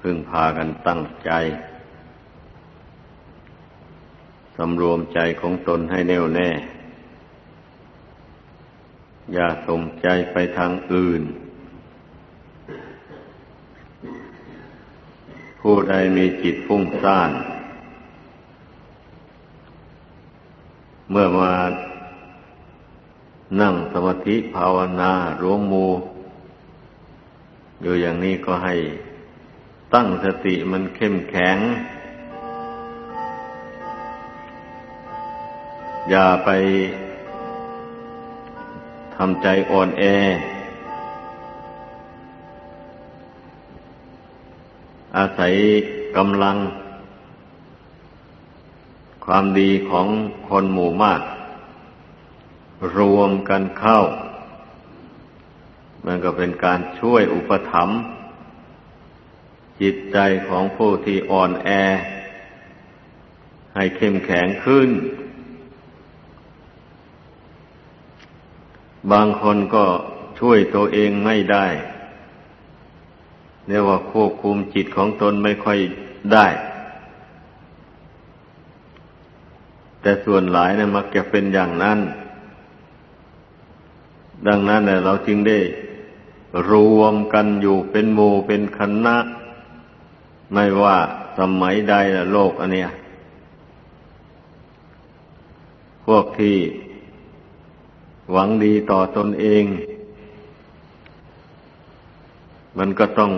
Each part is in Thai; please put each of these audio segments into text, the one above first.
พึ่งพากันตั้งใจสำรวมใจของตนให้แน่วแน่ อย่าส่งใจไปทางอื่น ผู้ใดมีจิตฟุ้งซ่าน เมื่อมานั่งสมาธิภาวนารวมมูอยู่อย่างนี้ก็ให้ ตั้งสติมันเข้มแข็ง อย่าไปทำใจอ่อนแอ อาศัยกำลัง ความดีของคนหมู่มาก รวมกันเข้า มันก็เป็นการช่วยอุปถัมภ์ จิตใจของผู้ที่อ่อนแอ ให้เข้มแข็งขึ้น บางคนก็ช่วยตัวเองไม่ได้เรียกว่าควบคุมจิตของตนไม่ค่อยได้ แต่ส่วนหลายนะมักจะเป็นอย่างนั้น ดังนั้นเราจึงได้รวมกันอยู่เป็นหมู่เป็นคณะ ไม่ว่าสมัยใดละโลกอันเนี้ย พวกที่หวังดีต่อตนเอง มันก็ต้อง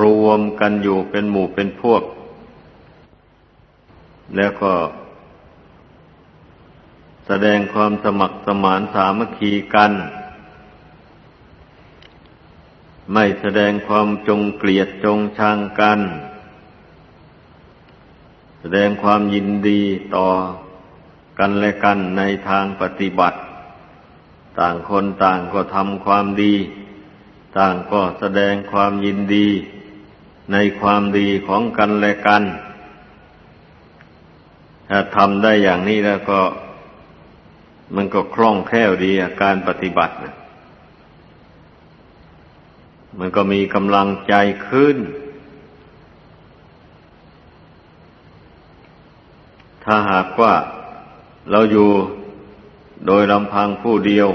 รวมกันอยู่เป็นหมู่เป็นพวก แล้วก็ แสดงความสมัครสมานสามัคคีกัน ไม่แสดงความจงเกลียดจงชังกัน แสดงความยินดีต่อกันและกันในทางปฏิบัติ ต่างคนต่างก็ทำความดี ต่างก็แสดงความยินดี ในความดีของกันและกัน ถ้าทำได้อย่างนี้แล้วก็ มันก็คล่องแคล่วดีการปฏิบัติมันก็มีกำลังใจขึ้นถ้าหาก ว่าเราอยู่โดยลำพังผู้เดียว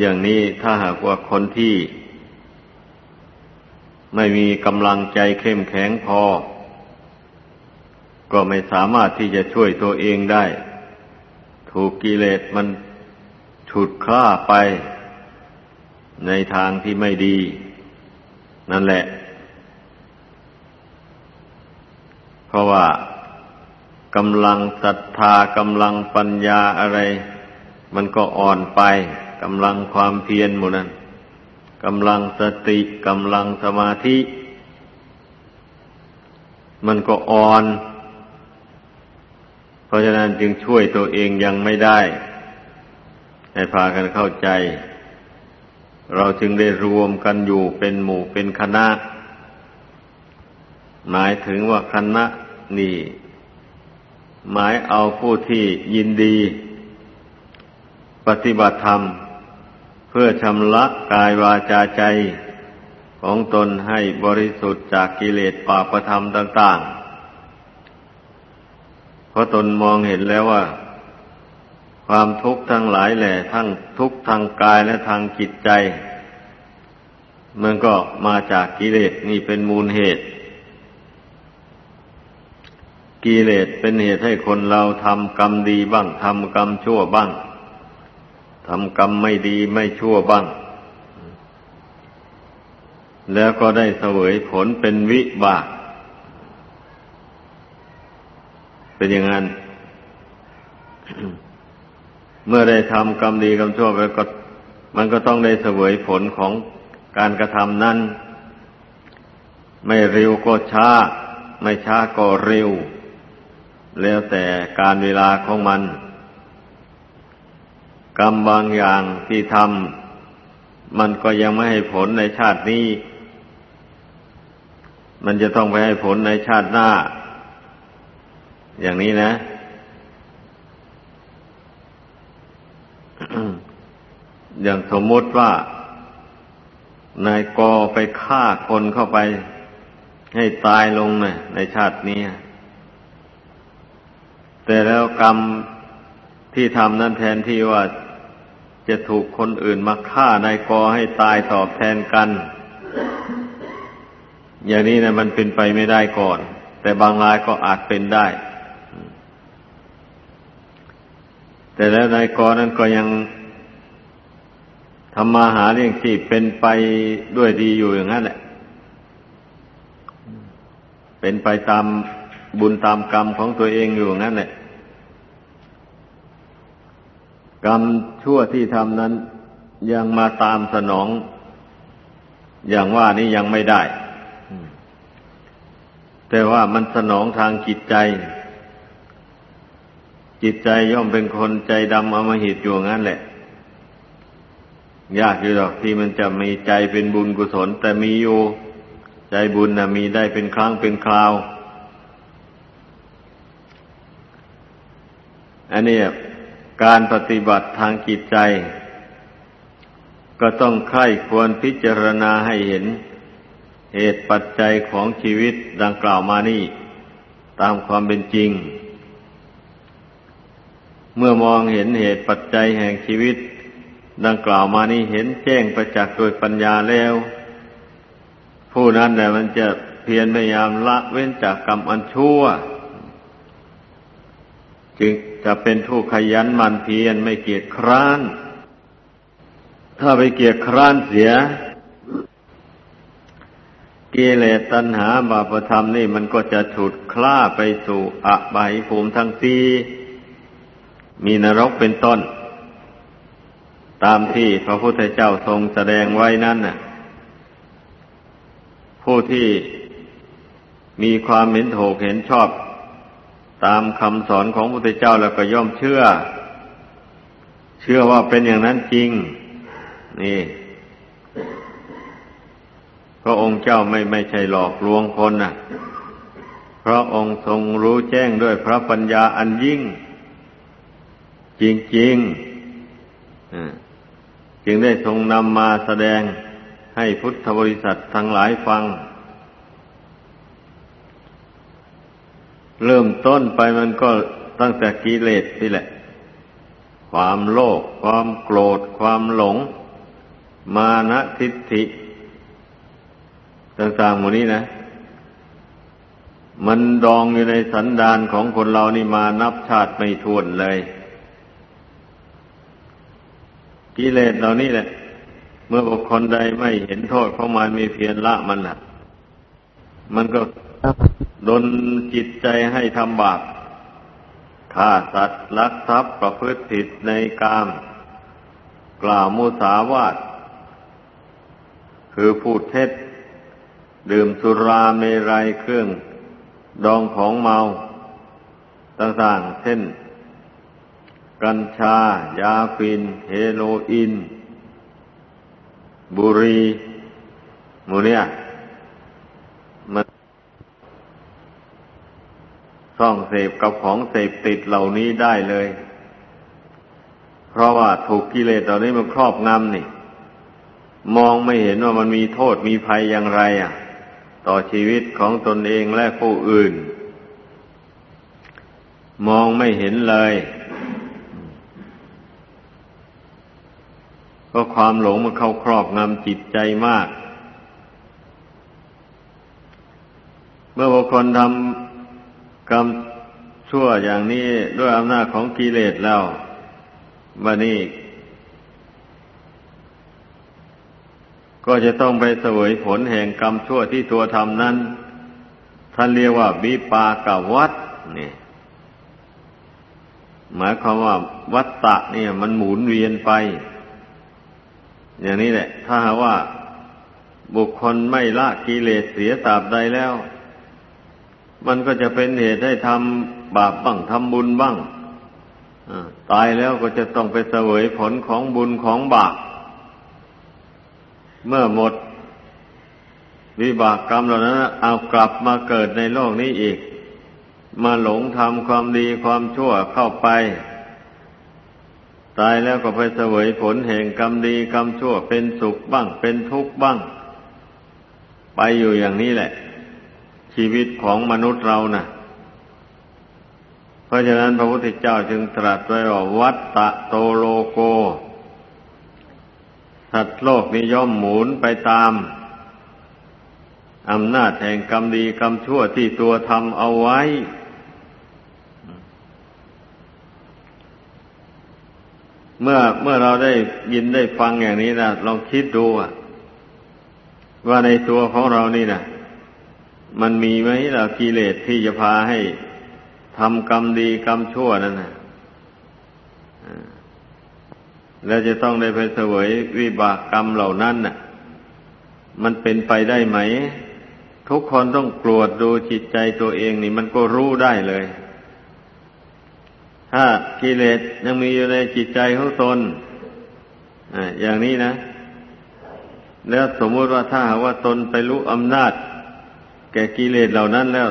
อย่างนี้ถ้าหากว่าคนที่ ไม่มีกำลังใจเข้มแข็งพอ ก็ไม่สามารถที่จะช่วยตัวเองได้ ถูกกิเลสมันฉุดคล้าไป ในทางที่ไม่ดี นั่นแหละ เพราะว่า กำลังศรัทธากำลังปัญญาอะไร มันก็อ่อนไปกำลังความเพียรหมดนั้นกำลังสติกำลังสมาธิ มันก็อ่อน เพราะฉะนั้นจึงช่วยตัวเองยังไม่ได้ ให้พากันเข้าใจ เราจึงได้รวมกันอยู่เป็นหมู่เป็นคณะ หมายถึงว่าคณะนี่ หมายเอาผู้ที่ยินดี ปฏิบัติธรรม เพื่อชำระกายวาจาใจของตนให้บริสุทธิ์จากกิเลสปาประธรรมต่าง ๆ เพราะตนมองเห็นแล้วว่า ความทุกข์ทั้งหลายแหละทั้งทุกข์ทางกายและทางจิตใจ มันก็มาจากกิเลสนี่เป็นมูลเหตุ กิเลสเป็นเหตุให้คนเราทำกรรมดีบ้างทำกรรมชั่วบ้างทำกรรมไม่ดีไม่ชั่วบ้าง แล้วก็ได้เสวยผลเป็นวิบาก เป็นอย่างนั้น เมื่อได้ทำกรรมดีกรรมชั่วไปก็ มันก็ต้องได้เสวยผลของการกระทำนั้น ไม่เร็วก็ช้า ไม่ช้าก็เร็ว แล้วแต่การเวลาของมัน กรรมบางอย่างที่ทำมันก็ยังไม่ให้ผลในชาตินี้ มันจะต้องไปให้ผลในชาติหน้า อย่างนี้นะอย่างสมมติว่านายกอไปฆ่าคนเข้าไป ให้ตายลงนะในชาตินี้ แต่แล้วกรรมที่ทำนั้นแทนที่ว่าจะถูกคนอื่นมาฆ่านายกอให้ตายตอบแทนกัน อย่างนี้นะมันเป็นไปไม่ได้ก่อน แต่บางรายก็อาจเป็นได้ แต่แล้วนายกอนั้นก็ยังทำมาหาเลี้ยงชีพเป็นไปด้วยดีอยู่อย่างนั้นแหละ เป็นไปตามบุญตามกรรมของตัวเองอยู่อย่างนั้นแหละ กรรมชั่วที่ทำนั้น ยังมาตามสนอง อย่างว่านี้ยังไม่ได้ แต่ว่ามันสนองทางจิตใจ จิตใจย่อมเป็นคนใจดำอมหิตอยู่งั้นแหละ ยากอยู่หรอกที่มันจะมีใจเป็นบุญกุศล แต่มีอยู่ ใจบุญนะมีได้เป็นครั้งเป็นคราวอันนี้ การปฏิบัติทางจิตใจ ก็ต้องใคร่ควรพิจารณาให้เห็น เหตุปัจจัยของชีวิตดังกล่าวมานี่ ตามความเป็นจริง เมื่อมองเห็นเหตุปัจจัยแห่งชีวิต ดังกล่าวมานี้เห็นแจ้งประจักษ์โดยปัญญาแล้ว ผู้นั้นแหละมันจะเพียรพยายามละเว้นจากกรรมอันชั่ว จึงจะเป็นผู้ขยันมันเพียรไม่เกียจคร้าน ถ้าไปเกียจคร้านเสียกิเลสตัณหาบาปธรรมนี่มันก็จะฉุดคล้าไปสู่อบายภูมิทั้งสี่มีนรกเป็นต้น ตามที่พระพุทธเจ้าทรงแสดงไว้นั้นน่ะ ผู้ที่มีความเห็นถูกเห็นชอบ ตามคำสอนของพระพุทธเจ้าแล้วก็ย่อมเชื่อ เชื่อว่าเป็นอย่างนั้นจริง นี่พระองค์เจ้าไม่ไม่ใช่หลอกลวงคนนะพระองค์ทรงรู้แจ้งด้วยพระปัญญาอันยิ่ง จริงๆจึงได้ทรงนำมาแสดงให้พุทธบริษัททั้งหลายฟัง เริ่มต้นไปมันก็ตั้งแต่กิเลสนี่แหละ ความโลภความโกรธ ความหลง มานะทิฏฐิต่างๆหมดนี้นะ มันดองอยู่ในสันดานของคนเรานี่มานับชาติไม่ทวนเลย กิเลสเหล่านี้แหละ เมื่อบุคคลใดไม่เห็นโทษของมันมีเพียรละมันละมันก็ ดนจิตใจให้ทำบาปฆ่าสัตว์ลักทรัพย์ประพฤติผิดในกาม กล่าวมุสาวาทคือพูดเท็จ ดื่มสุราเมรัยเครื่อง ดองของเมาต่างๆเช่น กัญชา ยาฟิน เฮโรอีนบุรีมูเนี่ยมัน ซ่องเสพกับของเสพติดเหล่านี้ได้เลย เพราะว่าถูกกิเลสเหล่านี้มันครอบงำนี่ มองไม่เห็นว่ามันมีโทษมีภัยอย่างไร อะ ต่อชีวิตของตนเองและผู้อื่น มองไม่เห็นเลยก็ความหลงมันเข้าครอบงำจิตใจมาก เมื่อบุคคลทำ กรรมชั่วอย่างนี้ด้วยอำนาจของกิเลสแล้วบันนี้ก็จะต้องไปเสวยผลแห่งกรรมชั่วที่ตัวทำนั้น ท่านเรียกว่าวิปากวัฏนี่ หมายความว่าวัฏฏะเนี่ย มันหมุนเวียนไป อย่างนี้แหละ ถ้าหาว่าบุคคลไม่ละกิเลสเสียตราบใดแล้ว มันก็จะเป็นเหตุให้ทำบาปบ้างทำบุญบ้างตายแล้วก็จะต้องไปเสวยผลของบุญของบาปเมื่อหมด วิบากกรรมเหล่านั้นเอากลับมาเกิดในโลกนี้อีก มาหลงทำความดีความชั่วเข้าไป ตายแล้วก็ไปเสวยผลแห่งกรรมดีกรรมชั่วเป็นสุขบ้าง เป็นทุกข์บ้าง ไปอยู่อย่างนี้แหละ ชีวิตของมนุษย์เรานะ่ะ เพราะฉะนั้นพระพุทธเจ้าจึงตรัสไว้ว่าวัตตะโตโลโก สัตว์โลกนี้ย่อมหมุนไปตามอำนาจแห่งกรรมดีกรรมชั่วที่ตัวทำเอาไว้ เมื่อเมื่อเราได้ยินได้ฟังอย่างนี้นะลองคิดดูว่าในตัวของเรานี่นะ มันมีไหมล่ะกิเลสที่จะพาให้ทำกรรมดีกรรมชั่วนั่นนะแล้วจะต้องได้ไปเสวยวิบากกรรมเหล่านั้นน่ะ มันเป็นไปได้ไหม ทุกคนต้องกรวดดูจิตใจตัวเองนี่ มันก็รู้ได้เลย ถ้ากิเลสยังมีอยู่ในจิตใจของตนอย่างนี้นะ แล้วสมมติว่าถ้าหากว่าตนไปรู้อำนาจ ก่กิเลสเหล่านั้นแล้ว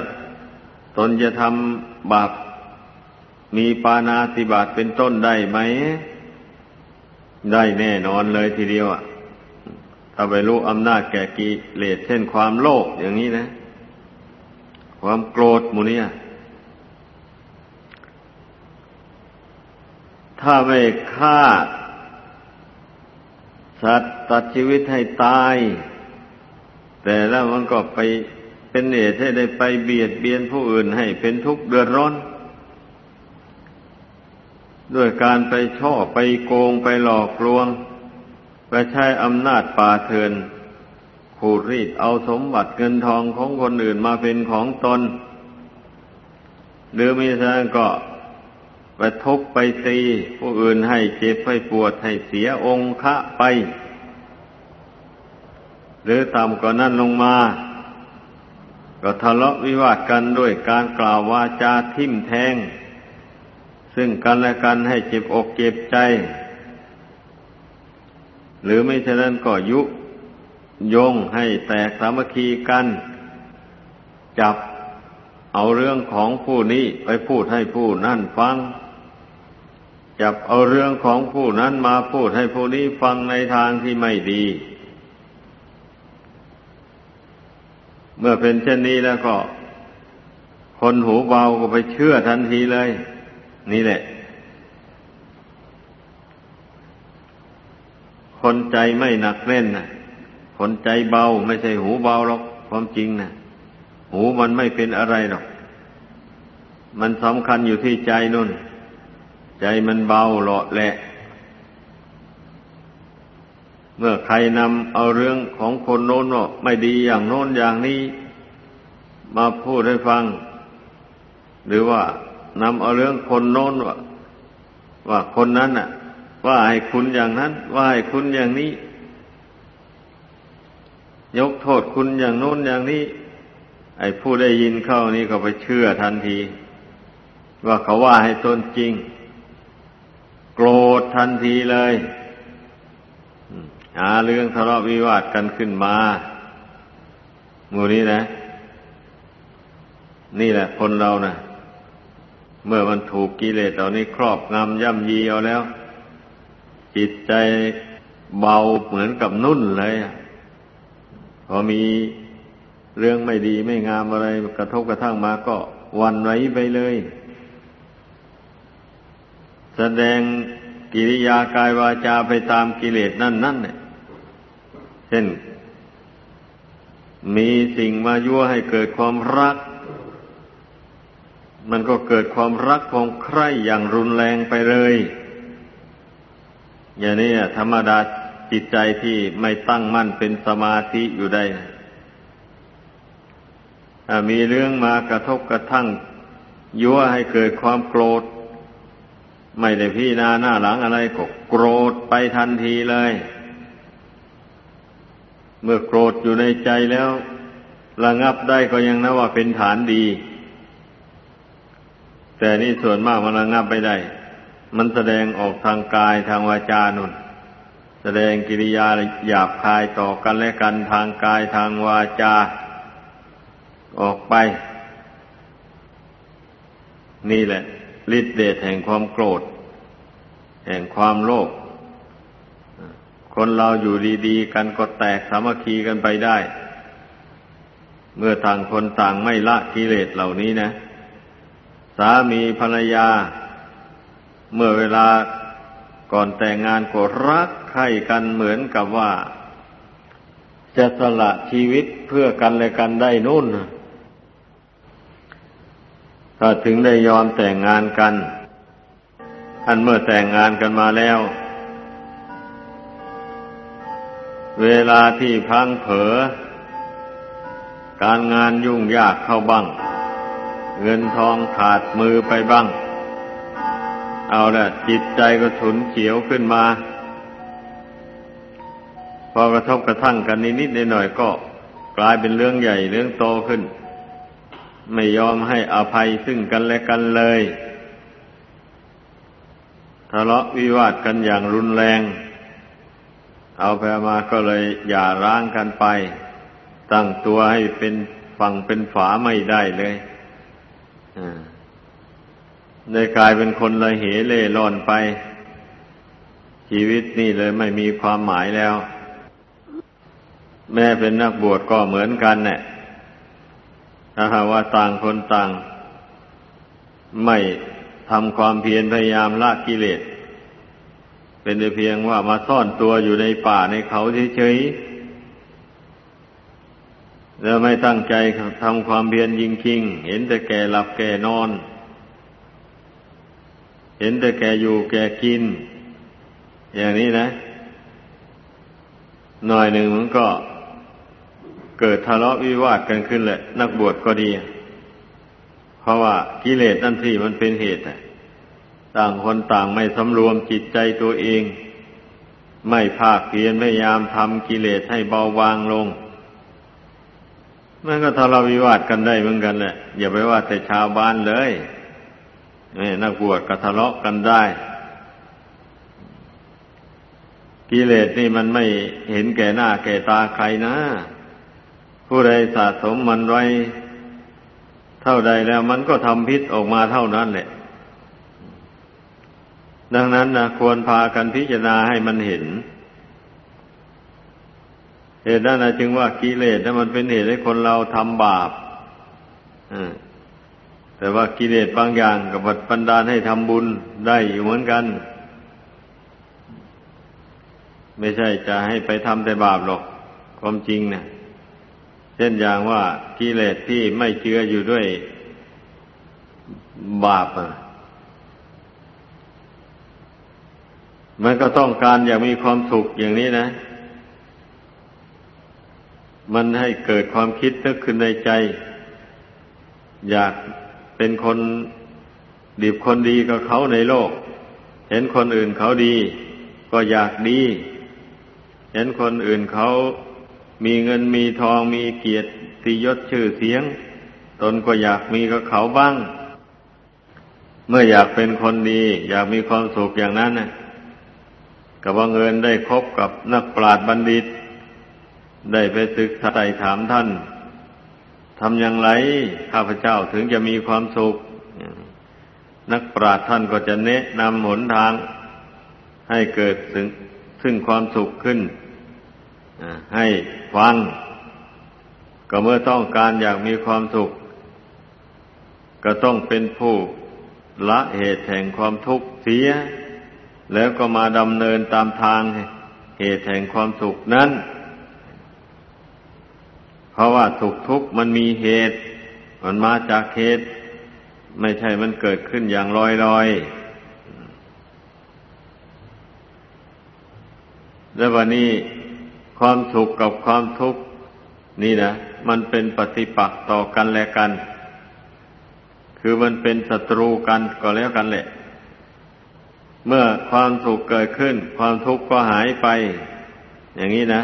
ตนจะทำบาปมีปานาติบาตเป็นต้นได้ไหม ได้แน่นอนเลยทีเดียวอะถ้าไปรู้อำนาจแก่กิเลสเช่นความโลภอย่างนี้นะ ความโกรธมูเนี่ย ถ้าไม่ฆ่า สัตว์ตัดชีวิตให้ตาย แต่แล้วมันก็ไป เป็นเหตุให้ได้ไปเบียดเบียนผู้อื่นให้เป็นทุกข์เดือดร้อน ด้วยการไปช่อไปโกงไปหลอกลวง ไปใช้อำนาจป่าเถื่อนขูดรีดเอาสมบัติเงินทองของคนอื่นมาเป็นของตน หรือมีฉะนั้นก็ไปทุบไปตี ผู้อื่นให้เจ็บให้ปวดให้เสียองค์ะไป หรือต่ำกว่านั้นลงมา ก็ทะเลาะวิวาทกันด้วยการกล่าววาจาทิ่มแทง ซึ่งกันและกันให้เจ็บอกเจ็บใจ หรือไม่เช่นนั้นก็ยุยงให้แตกสามัคคีกัน จับเอาเรื่องของผู้นี้ไปพูดให้ผู้นั่นฟัง จับเอาเรื่องของผู้นั้นมาพูดให้ผู้นี้ฟังในทางที่ไม่ดี เมื่อเป็นเช่นนี้แล้วก็ คนหูเบาก็ไปเชื่อทันทีเลย นี่แหละ คนใจไม่หนักแน่นนะคนใจเบาไม่ใช่หูเบาหรอกความจริงนะหูมันไม่เป็นอะไรหรอก มันสำคัญอยู่ที่ใจนุ่น ใจมันเบาหลาะแหละ เมื่อใครนำเอาเรื่องของคนโน้นว่าไม่ดีอย่างโน้นอย่างนี้ มาพูดให้ฟัง หรือว่านำเอาเรื่องคนโน้นว่าว่าคนนั้นน่ะ ว่าให้คุณอย่างนั้น ว่าให้คุณอย่างนี้ ยกโทษคุณอย่างโน้นอย่างนี้ ไอ้ผู้ได้ยินเข้านี่ก็ไปเชื่อทันที ว่าเขาว่าให้ตนจริง โกรธทันทีเลย หาเรื่องทะเลาะวิวาทกันขึ้นมาหมู่นี้นะ นี่แหละคนเรานะ่ะเมื่อมันถูกกิเลสเหล่านี้ครอบงำย่ำยีเอาแล้ว จิตใจเบาเหมือนกับนุ่นเลยพอมีเรื่องไม่ดีไม่งามอะไร กระทบกระทั่งมาก็วันไว้ไปเลย แสดงกิริยากายวาจาไปตามกิเลสนั่นนั่นเนี่ย เช่น มีสิ่งมายั่วให้เกิดความรัก มันก็เกิดความรักความใคร่อย่างรุนแรงไปเลย อย่างนี้ธรรมดาจิตใจที่ไม่ตั้งมั่นเป็นสมาธิอยู่ได้มีเรื่องมากระทบกระทั่ง ยั่วให้เกิดความโกรธ ไม่ได้พี่นาหน้าหลังอะไรก็โกรธไปทันทีเลย เมื่อโกรธอยู่ในใจแล้วระงับได้ก็ยังนับว่าเป็นฐานดี แต่นี่ส่วนมากมันระงับไม่ได้ มันแสดงออกทางกายทางวาจานุนแสดงกิริยาหยาบคายต่อกันและกันทางกายทางวาจา ออกไป นี่แหละฤทธิเดชแห่งความโกรธ แห่งความโลภ คนเราอยู่ดีๆกันก็แตกสามัคคีกันไปได้ เมื่อต่างคนต่างไม่ละกิเลสเหล่านี้นะ สามีภรรยา เมื่อเวลาก่อนแต่งงานก็รักใคร่กันเหมือนกับว่า จะสละชีวิตเพื่อกันและกันได้นู่น ถ้าถึงได้ยอมแต่งงานกันท่านเมื่อแต่งงานกันมาแล้ว เวลาที่พังเผลอการงานยุ่งยากเข้าบ้าง เงินทองขาดมือไปบ้าง เอาละจิตใจก็ฉุนเฉียวขึ้นมา พอกระทบกระทั่งกันนิดๆหน่อยๆก็กลายเป็นเรื่องใหญ่เรื่องโตขึ้น ไม่ยอมให้อภัยซึ่งกันและกันเลยทะเลาะวิวาทกันอย่างรุนแรง เอาไปมาก็เลยอย่าร้างกันไป ตั้งตัวให้เป็นฝั่งเป็นฝาไม่ได้เลยได้กลายเป็นคนละเหเล่ร่อนไป ชีวิตนี่เลยไม่มีความหมายแล้ว แม่เป็นนักบวชก็เหมือนกันเนี่ยถ้าหาว่าต่างคนต่าง ไม่ทำความเพียรพยายามละกิเลส เป็นแต่เพียงว่ามาซ่อนตัวอยู่ในป่าในเขาเฉยๆแล้วไม่ตั้งใจทำความเพียรยิงคิง เห็นแต่แก่หลับแก่นอน เห็นแต่แก่อยู่แก่กิน อย่างนี้นะ หน่อยหนึ่งมันก็เกิดทะเลาะวิวาทกันขึ้นแหละ นักบวชก็ดี เพราะว่ากิเลสนั่นที่มันเป็นเหตุ ต่างคนต่างไม่สำรวมจิตใจตัวเอง ไม่ภาคเพียรพยายามทำกิเลสให้เบาบางลง มันก็ทะเลาะวิวาทกันได้เหมือนกันแหละ อย่าไปว่าแต่ชาวบ้านเลยนี่นักบวชก็ทะเลาะกันได้ กิเลสนี่มันไม่เห็นแก่หน้าแก่ตาใครนะ ผู้ใดสะสมมันไว้ เท่าใดแล้วมันก็ทำพิษออกมาเท่านั้นแหละ ดังนั้นนะควรพากันพิจารณาให้มันเห็น เหตุนั้นจึงว่ากิเลสนั้นมันเป็นเหตุให้คนเราทำบาปแต่ว่ากิเลสบางอย่างกับบันดาลให้ทำบุญได้อยู่เหมือนกัน ไม่ใช่จะให้ไปทำแต่บาปหรอก ความจริงเนะเช่นอย่างว่ากิเลสที่ไม่เชื่ออยู่ด้วยบาป มันก็ต้องการอยากมีความสุขอย่างนี้นะ มันให้เกิดความคิดนึกขึ้นในใจ อยากเป็นคนดีบคนดีกับเขาในโลก เห็นคนอื่นเขาดี ก็อยากดี เห็นคนอื่นเขามีเงินมีทองมีเกียรติยศชื่อเสียง ตนก็อยากมีกับเขาบ้าง เมื่ออยากเป็นคนดี อยากมีความสุขอย่างนั้นนะ กับว่าเงินได้คบกับนักปราชญ์บัณฑิต ได้ไปศึกษาไต่ถามท่านทำอย่างไรข้าพเจ้าถึงจะมีความสุข นักปราชญ์ท่านก็จะแนะนำหนทาง ให้เกิดซึ่งซึ่งความสุขขึ้นให้ฟัง ก็เมื่อต้องการอยากมีความสุข ก็ต้องเป็นผู้ละเหตุแห่งความทุกข์เสีย แล้วก็มาดำเนินตามทางเหตุแห่งความสุขนั้น เพราะว่าทุกทุกมันมีเหตุ มันมาจากเหตุ ไม่ใช่มันเกิดขึ้นอย่างลอยลอยแล้ววันนี้ความสุขกับความทุกข์นี่นะมันเป็นปฏิปักษ์ต่อกันและกัน คือมันเป็นศัตรูกันก็แล้วกันแหละ เมื่อความสุขเกิดขึ้น ความทุกข์ก็หายไป อย่างนี้นะ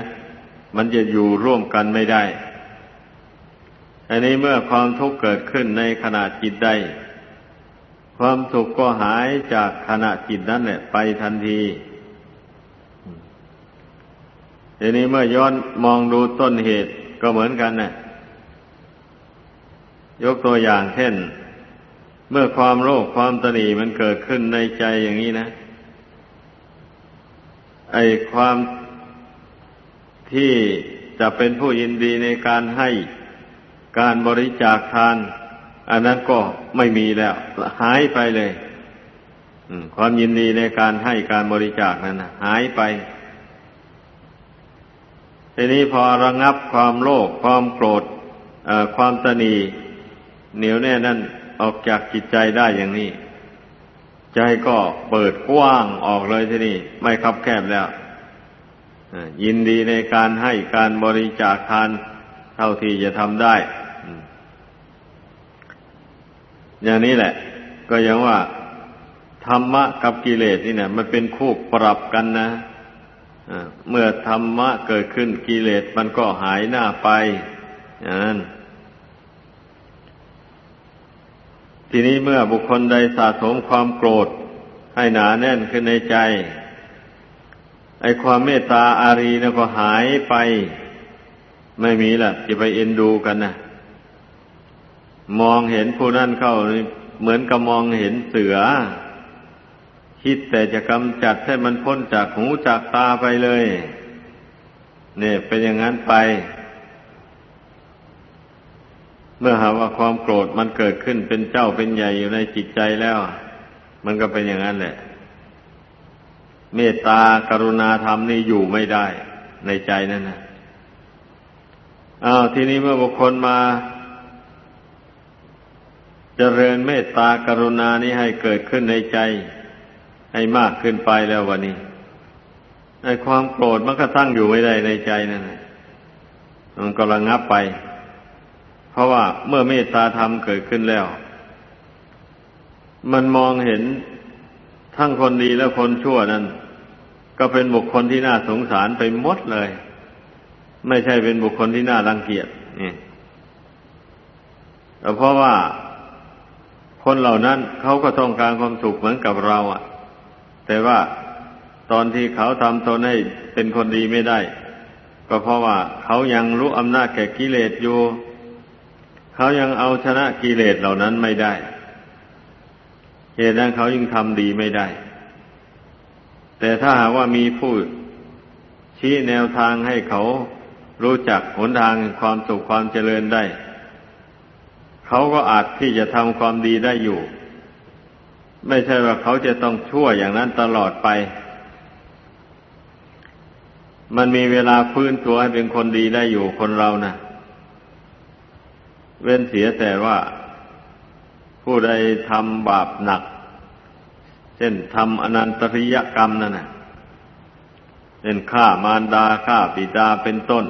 มันจะอยู่ร่วมกันไม่ได้อันนี้เมื่อความทุกข์เกิดขึ้นในขณะจิตใด ความสุขก็หายจากขณะจิตนั้นแหละไปทันทีทีนี้เมื่อย้อนมองดูต้นเหตุก็เหมือนกันนะ่ะยกตัวอย่างเช่น เมื่อความโลภความตนีมันเกิดขึ้นในใจอย่างนี้นะ ไอความที่จะเป็นผู้ยินดีในการให้การบริจาคทาน อันนั้นก็ไม่มีแล้วหายไปเลยความยินดีในการให้การบริจาคนั้นหายไป ทีนี้พอระงับความโลภความโกรธความตนีเหนียวแน่นั่น ออกจากจิตใจได้อย่างนี้ ใจก็เปิดกว้างออกเลยทีนี้ไม่คับแคบแล้วยินดีในการให้การบริจาคทานเท่าที่จะทำได้ อย่างนี้แหละ ก็ยังว่า ธรรมะกับกิเลสนี่เนี่ยมันเป็นคู่ปรับกันนะเมื่อธรรมะเกิดขึ้นกิเลสมันก็หายหน้าไปอย่างนั้น ทีนี้เมื่อบุคคลใดสะสมความโกรธ ให้หนาแน่นขึ้นในใจ ไอความเมตตาอารีนะก็หายไป ไม่มีละจะไปเอ็นดูกันนะมองเห็นผู้นั้นเข้าเหมือนกับมองเห็นเสือ คิดแต่จะกำจัดให้มันพ้นจากหูจากตาไปเลย เนี่ยเป็นอย่างนั้นไป เมื่อหาว่าความโกรธมันเกิดขึ้นเป็นเจ้าเป็นใหญ่อยู่ในจิตใจแล้ว มันก็เป็นอย่างนั้นแหละ เมตตากรุณาธรรมนี่อยู่ไม่ได้ ในใจนั่นนะอ้าวทีนี้เมื่อบุคคลมาจเจริญเมตตากรุณานี้ให้เกิดขึ้นในใจ ให้มากขึ้นไปแล้ววันนี้ในความโกรธมันก็ตั้งอยู่ไม่ได้ในใจนั่นนะมันก็ระงับไป เพราะว่าเมื่อเมตตาธรรมเกิดขึ้นแล้ว มันมองเห็นทั้งคนดีและคนชั่วนั้น ก็เป็นบุคคลที่น่าสงสารไปหมดเลย ไม่ใช่เป็นบุคคลที่น่ารังเกียจนี่แต่เพราะว่าคนเหล่านั้นเขาก็ต้องการความสุขเหมือนกับเราอะ แต่ว่าตอนที่เขาทำตนให้เป็นคนดีไม่ได้ ก็เพราะว่าเขายังรู้อำนาจแก่กิเลสอยู่ เขายังเอาชนะกิเลสเหล่านั้นไม่ได้ เหตุนั้นเขายิ่งทำดีไม่ได้ แต่ถ้าหากว่ามีผู้ชี้แนวทางให้เขารู้จักหนทางความสุขความเจริญได้ เขาก็อาจที่จะทำความดีได้อยู่ ไม่ใช่ว่าเขาจะต้องชั่วอย่างนั้นตลอดไป มันมีเวลาฟื้นตัวให้เป็นคนดีได้อยู่คนเรานะ่ะ เว้นเสียแต่ว่า ผู้ใดทำบาปหนัก เช่นทำอนันตริยกรรมนั่นนะเช่นฆ่ามารดาฆ่าปิดาเป็นต้น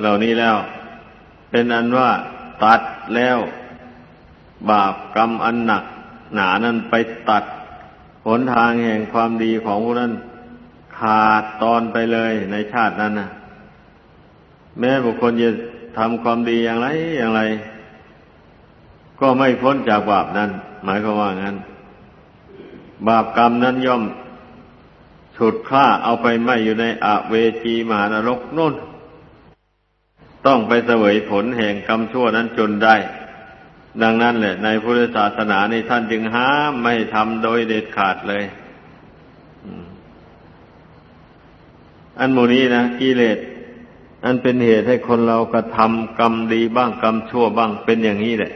เหล่านี้แล้ว เป็นอันว่าตัดแล้วบาปกรรมอันหนัก หนานั้นไปตัดหนทางแห่งความดีของผู้นั้นขาดตอนไปเลยในชาตินั้นนะแม้บุคคลจะ ทำความดีอย่างไรอย่างไร ก็ไม่พ้นจากบาปนั้น หมายความว่างั้น บาปกรรมนั้นย่อมฉุดฆ่าเอาไปไม่อยู่ในอเวจีมหานรกนุ่น ต้องไปเสวยผลแห่งกรรมชั่วนั้นจนได้ ดังนั้นแหละ ในพุทธศาสนาในท่านจึงห้ามไม่ทำโดยเด็ดขาดเลยอันโมนี้นะกิเลส อันเป็นเหตุให้คนเรากระทำกรรมดีบ้างกรรมชั่วบ้างเป็นอย่างนี้แหละ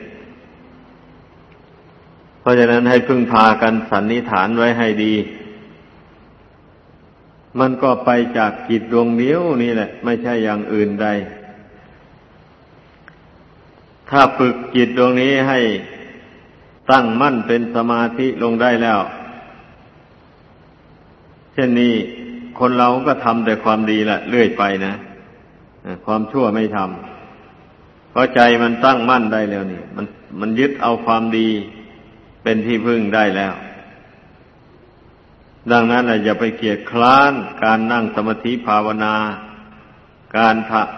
เพราะฉะนั้นให้พึ่งพากันสันนิฐานไว้ให้ดี มันก็ไปจากจิตดวงเดียวนี่แหละ ไม่ใช่อย่างอื่นใด ถ้าฝึกจิตดวงนี้ให้ตั้งมั่นเป็นสมาธิลงได้แล้ว เช่นนี้คนเราก็ทำแต่ความดีแหละเรื่อยไปนะ ความชั่วไม่ทำเพราะใจมันตั้งมั่นได้แล้วนี่ มันมันยึดเอาความดีเป็นที่พึ่งได้แล้ว ดังนั้นอย่าไปเกียดคร้านการนั่งสมาธิภาวนา การ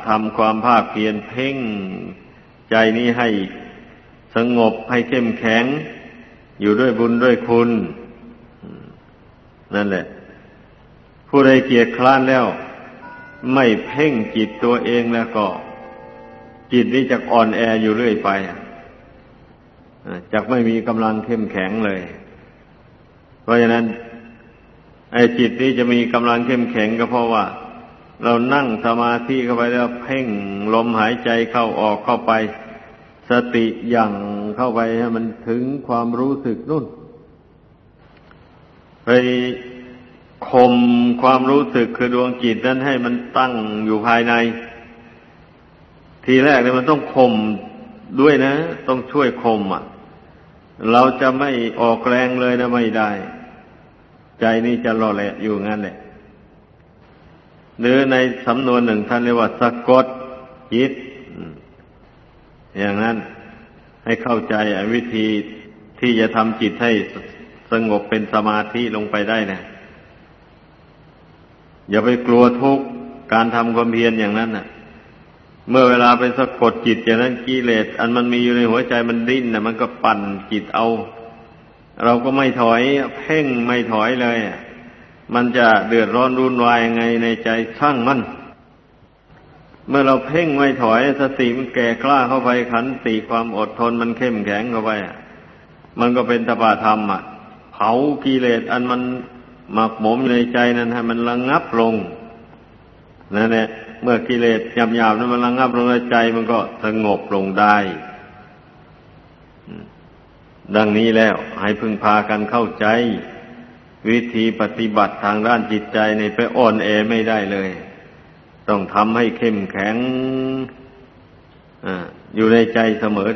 ทำความภาคเพียรเพ่ง ใจนี้ให้สงบให้เข้มแข็ง อยู่ด้วยบุญด้วยคุณ นั่นแหละ ผู้ใดเกียดคร้านแล้ว ไม่เพ่งจิตตัวเองแล้วก็ จิตนี้จะอ่อนแออยู่เรื่อยไปจะไม่มีกำลังเข้มแข็งเลย เพราะฉะนั้น ไอ้จิตนี้จะมีกำลังเข้มแข็งก็เพราะว่า เรานั่งสมาธิเข้าไปแล้วเพ่งลมหายใจเข้าออกเข้าไป สติอย่งเข้าไปให้มันถึงความรู้สึกนู่นไป ข่มความรู้สึกคือดวงจิตนั้นให้มันตั้งอยู่ภายใน ทีแรกเนี่ยมันต้องข่มด้วยนะ ต้องช่วยข่มอะ เราจะไม่ออกแรงเลยนะไม่ได้ ใจนี่จะรอแหละอยู่งั้นแหละหรือในสำนวนหนึ่งท่านเรียกว่าสะกดจิต อย่างนั้นให้เข้าใจวิธีที่จะทำจิตให้สงบเป็นสมาธิลงไปได้นะ อย่าไปกลัวทุกการทำความเพียรอย่างนั้นน่ะ เมื่อเวลาไปสะกดจิตอย่างนั้นกิเลสอันมันมีอยู่ในหัวใจมันดิ้นนะมันก็ปั่นจิตเอา เราก็ไม่ถอยเพ่งไม่ถอยเลยมันจะเดือดร้อนรุนวายยังไงในใจช่างมัน เมื่อเราเพ่งไม่ถอยสติมันแก่กล้าเข้าไปขันติความอดทนมันเข้มแข็งเข้าไปมันก็เป็นตบะธรรมอะเผากิเลสอันมัน หมักหมมในใจนั้นให้มันระงงับลงนั่นแหละเมื่อกิเลสหยาบๆนั้นมันระงงับลงในใจมันก็สงบลงได้ดังนี้แล้วให้พึงพากันเข้าใจ วิธีปฏิบัติทางด้านจิตใจในไปอ่อนแอไม่ได้เลย ต้องทำให้เข้มแข็งออยู่ในใจเสมอ